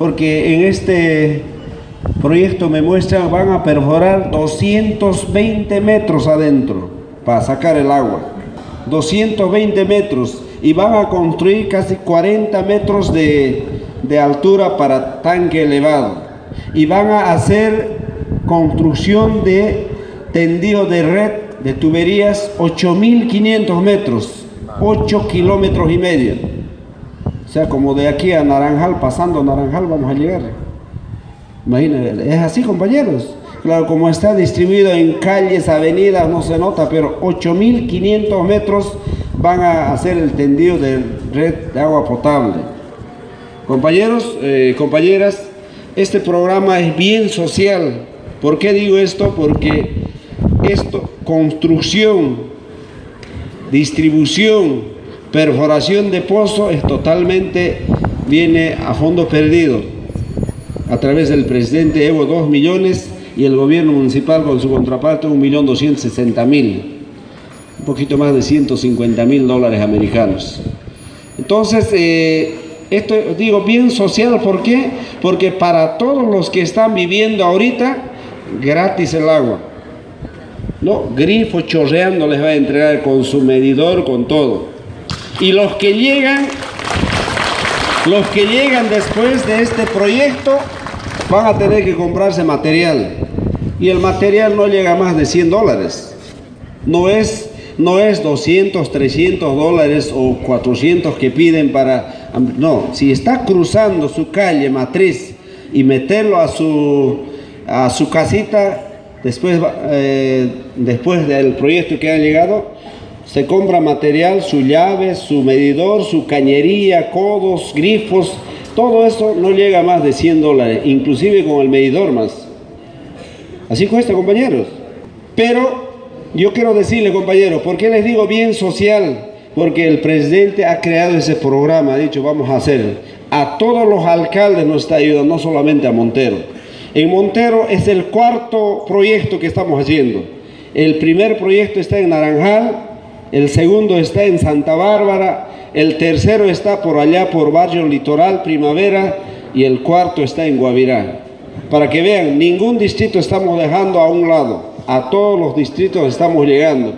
porque en este proyecto me muestran van a perforar 220 metros adentro para sacar el agua. 220 metros y van a construir casi 40 metros de, de altura para tanque elevado y van a hacer construcción de tendido de red de tuberías 8.500 metros, 8 kilómetros y medio. O sea, como de aquí a Naranjal, pasando Naranjal, vamos a llegar. Imagínense, es así, compañeros. Claro, como está distribuido en calles, avenidas, no se nota, pero 8.500 metros van a hacer el tendido de red de agua potable. Compañeros, eh, compañeras, este programa es bien social. ¿Por qué digo esto? Porque esto, construcción, distribución, perforación de pozo es totalmente, viene a fondo perdido. A través del presidente Evo 2 millones y el gobierno municipal con su contraparte 1.260.000, un poquito más de 150 mil dólares americanos. Entonces, eh, esto digo bien social, ¿por qué? Porque para todos los que están viviendo ahorita, gratis el agua. No, grifo chorreando les va a entregar con su medidor, con todo. Y los que llegan, los que llegan después de este proyecto, van a tener que comprarse material. Y el material no llega a más de 100 dólares. No es, no es 200, 300 dólares o 400 que piden para... No, si está cruzando su calle matriz y meterlo a su, a su casita, después, eh, después del proyecto que ha llegado, se compra material, su llave, su medidor, su cañería, codos, grifos, todo eso no llega a más de 100 dólares, inclusive con el medidor más. Así cuesta, compañeros. Pero yo quiero decirle, compañeros, ¿por qué les digo bien social? Porque el presidente ha creado ese programa, ha dicho, vamos a hacer. A todos los alcaldes nos está ayudando, no solamente a Montero. En Montero es el cuarto proyecto que estamos haciendo. El primer proyecto está en Naranjal, el segundo está en Santa Bárbara, el tercero está por allá por Barrio Litoral, Primavera, y el cuarto está en Guavirá. Para que vean, ningún distrito estamos dejando a un lado, a todos los distritos estamos llegando.